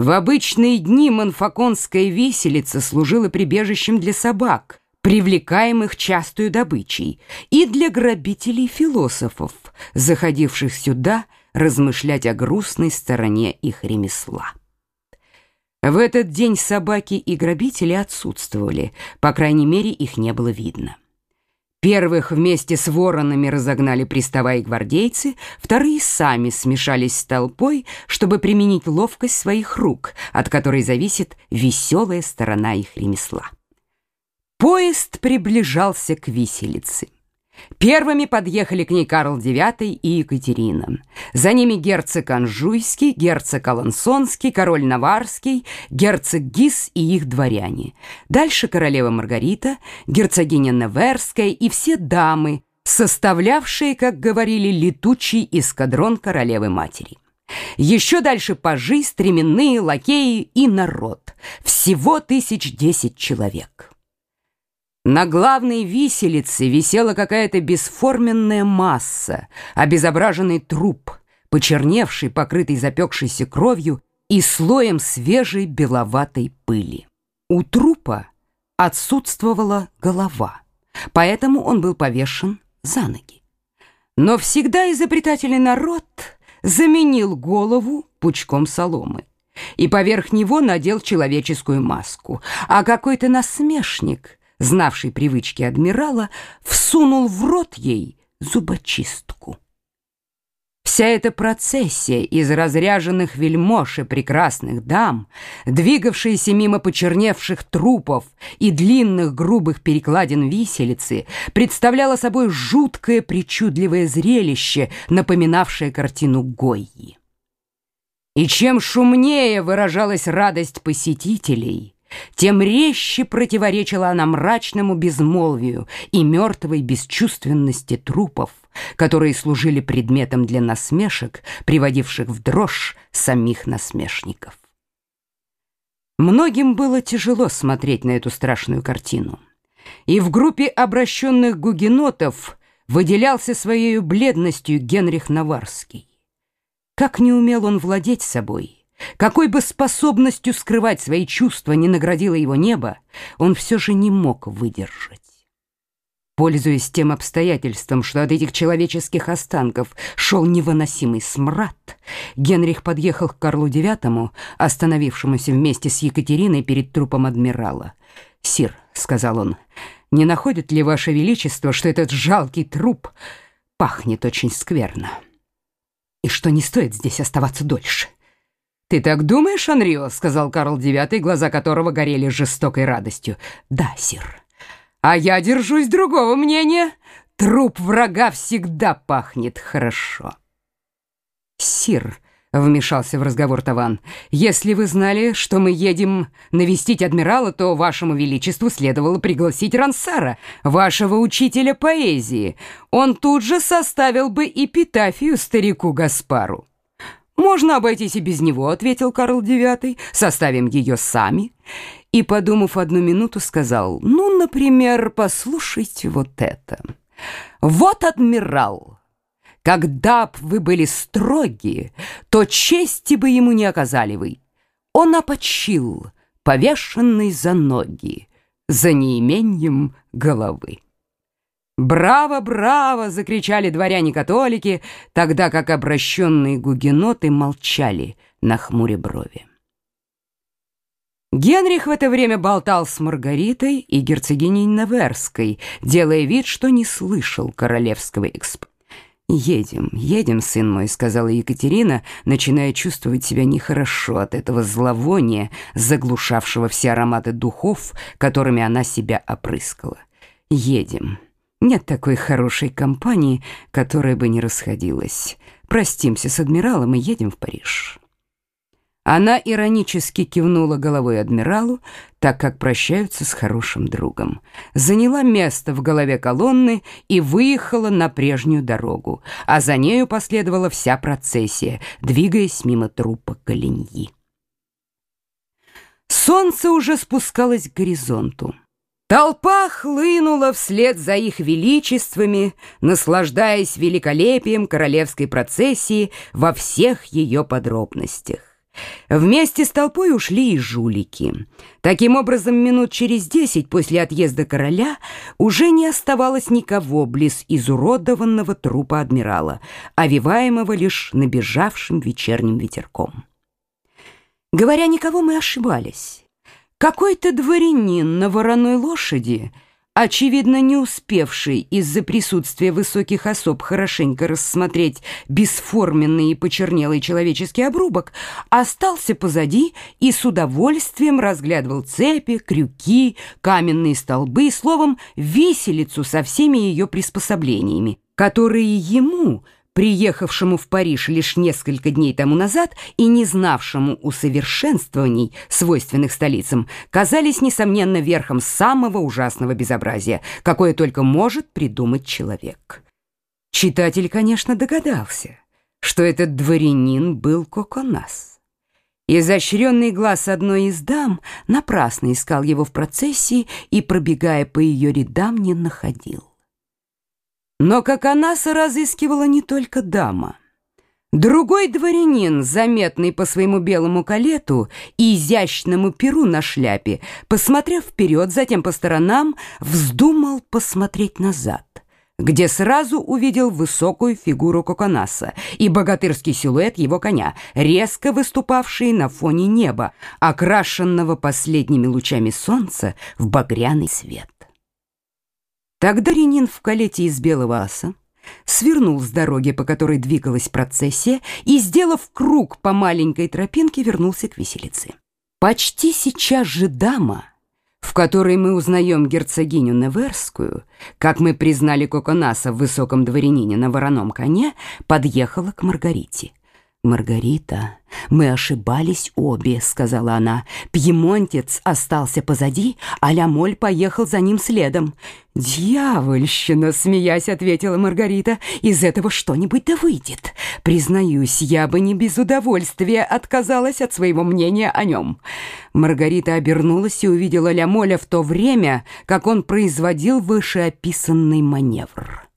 В обычные дни Монфаконская виселица служила прибежищем для собак, привлекаемых частую добычей, и для грабителей-философов, заходивших сюда размышлять о грустной стороне их ремесла. В этот день собаки и грабители отсутствовали, по крайней мере, их не было видно. Первых вместе с воронами разогнали пристава и гвардейцы, вторые сами смешались с толпой, чтобы применить ловкость своих рук, от которой зависит веселая сторона их ремесла. Поезд приближался к виселице. Первыми подъехали к ней Карл IX и Екатерина. За ними герцог Анжуйский, герцог Алансонский, король Наварский, герцог Гис и их дворяне. Дальше королева Маргарита, герцогиня Неверская и все дамы, составлявшие, как говорили, летучий эскадрон королевы-матери. Еще дальше пажи, стременные, лакеи и народ. Всего тысяч десять человек. На главной виселице висела какая-то бесформенная масса, обезображенный труп, почерневший, покрытый запекшейся кровью и слоем свежей беловатой пыли. У трупа отсутствовала голова, поэтому он был повешен за ноги. Но всегда изобретательный народ заменил голову пучком соломы и поверх него надел человеческую маску, а какой-то насмешник — знавший привычки адмирала, всунул в рот ей зубочистку. Вся эта процессия из разряженных вельмож и прекрасных дам, двигавшаяся мимо почерневших трупов и длинных грубых перекладин виселицы, представляла собой жуткое причудливое зрелище, напоминавшее картину Гойи. И чем шумнее выражалась радость посетителей — тем резче противоречила она мрачному безмолвию и мертвой бесчувственности трупов, которые служили предметом для насмешек, приводивших в дрожь самих насмешников. Многим было тяжело смотреть на эту страшную картину. И в группе обращенных гугенотов выделялся своей бледностью Генрих Наварский. Как не умел он владеть собой — какой бы способностью скрывать свои чувства не наградило его небо, он все же не мог выдержать. Пользуясь тем обстоятельством, что от этих человеческих останков шел невыносимый смрад, Генрих подъехал к Карлу IX, остановившемуся вместе с Екатериной перед трупом адмирала. «Сир», — сказал он, — «не находит ли Ваше Величество, что этот жалкий труп пахнет очень скверно, и что не стоит здесь оставаться дольше?» «Ты так думаешь, Анрио?» — сказал Карл IX, глаза которого горели жестокой радостью. «Да, сир. А я держусь другого мнения. Труп врага всегда пахнет хорошо». «Сир», — вмешался в разговор Таван, «если вы знали, что мы едем навестить адмирала, то вашему величеству следовало пригласить Рансара, вашего учителя поэзии. Он тут же составил бы эпитафию старику Гаспару». «Можно обойтись и без него», — ответил Карл IX. «Составим ее сами». И, подумав одну минуту, сказал, «Ну, например, послушайте вот это. Вот адмирал. Когда б вы были строги, то чести бы ему не оказали вы. Он опочил, повешенный за ноги, за неимением головы». «Браво, браво!» — закричали дворяне-католики, тогда как обращенные гугеноты молчали на хмуре брови. Генрих в это время болтал с Маргаритой и герцогиней Неверской, делая вид, что не слышал королевского эксп. «Едем, едем, сын мой», — сказала Екатерина, начиная чувствовать себя нехорошо от этого зловония, заглушавшего все ароматы духов, которыми она себя опрыскала. «Едем». Нет такой хорошей компании, которая бы не расходилась. Простимся с адмиралом и едем в Париж». Она иронически кивнула головой адмиралу, так как прощаются с хорошим другом. Заняла место в голове колонны и выехала на прежнюю дорогу, а за нею последовала вся процессия, двигаясь мимо трупа Калиньи. Солнце уже спускалось к горизонту. Толпа хлынула вслед за их величествами, наслаждаясь великолепием королевской процессии во всех ее подробностях. Вместе с толпой ушли и жулики. Таким образом, минут через десять после отъезда короля уже не оставалось никого близ изуродованного трупа адмирала, овиваемого лишь набежавшим вечерним ветерком. Говоря никого, мы ошибались. Какой-то дворянин на вороной лошади — очевидно не успевший из-за присутствия высоких особ хорошенько рассмотреть бесформенный и почернелый человеческий обрубок, остался позади и с удовольствием разглядывал цепи, крюки, каменные столбы, словом, виселицу со всеми ее приспособлениями, которые ему – приехавшему в Париж лишь несколько дней тому назад и не знавшему усовершенствований, свойственных столицам, казались, несомненно, верхом самого ужасного безобразия, какое только может придумать человек. Читатель, конечно, догадался, что этот дворянин был Коконас. Изощренный глаз одной из дам напрасно искал его в процессии и, пробегая по ее рядам, не находил. Но как она разыскивала не только дама. Другой дворянин, заметный по своему белому калету и изящному перу на шляпе, посмотрев вперед, затем по сторонам, вздумал посмотреть назад, где сразу увидел высокую фигуру Коконаса и богатырский силуэт его коня, резко выступавший на фоне неба, окрашенного последними лучами солнца в багряный свет. Тогда Ренин в калете из белого аса свернул с дороги, по которой двигалась процессия, и, сделав круг по маленькой тропинке, вернулся к виселице. Почти сейчас же дама, в которой мы узнаем герцогиню Неверскую, как мы признали Коконаса в высоком дворянине на вороном коне, подъехала к Маргарите. «Маргарита, мы ошибались обе», — сказала она. «Пьемонтец остался позади, а Лямоль поехал за ним следом». «Дьявольщина!» — смеясь, ответила Маргарита. «Из этого что-нибудь да выйдет. Признаюсь, я бы не без удовольствия отказалась от своего мнения о нем». Маргарита обернулась и увидела Лямоля в то время, как он производил вышеописанный маневр.